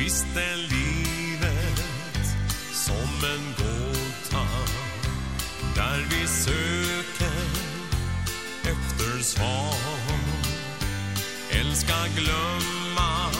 Visst är livet som en gåta där vi söker efter svar. Älska glömma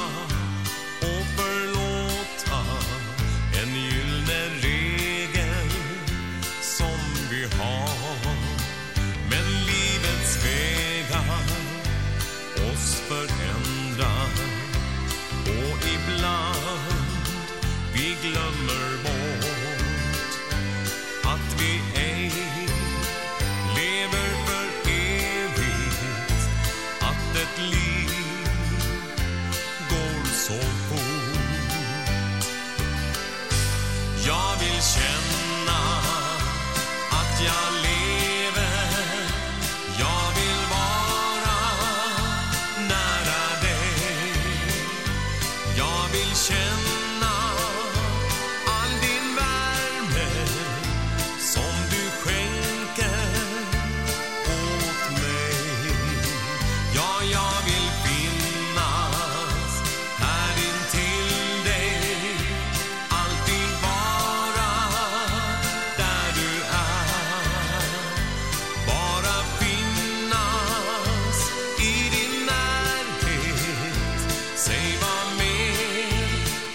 Säg vad mer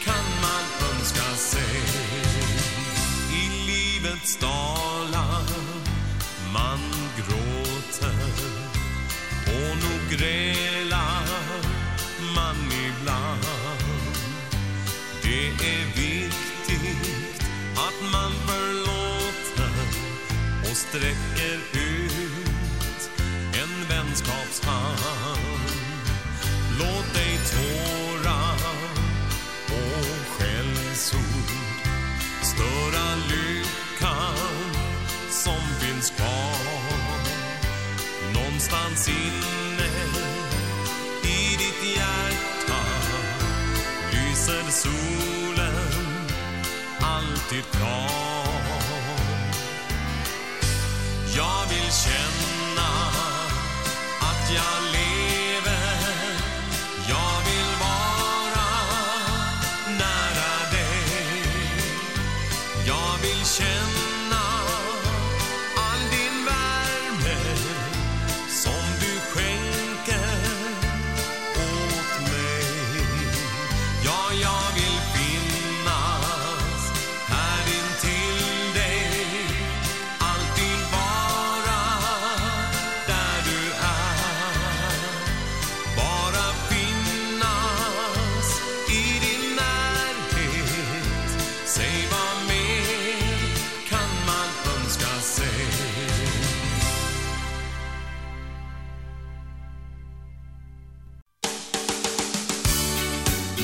kan man önska sig. I livets dalar man gråter och nog grälar man ibland. Det är viktigt att man förlåter och sträcker ut en vänskapshand utifrån Jag vill känna att jag lever. Jag vill vara nära dig. Jag vill känna Save on.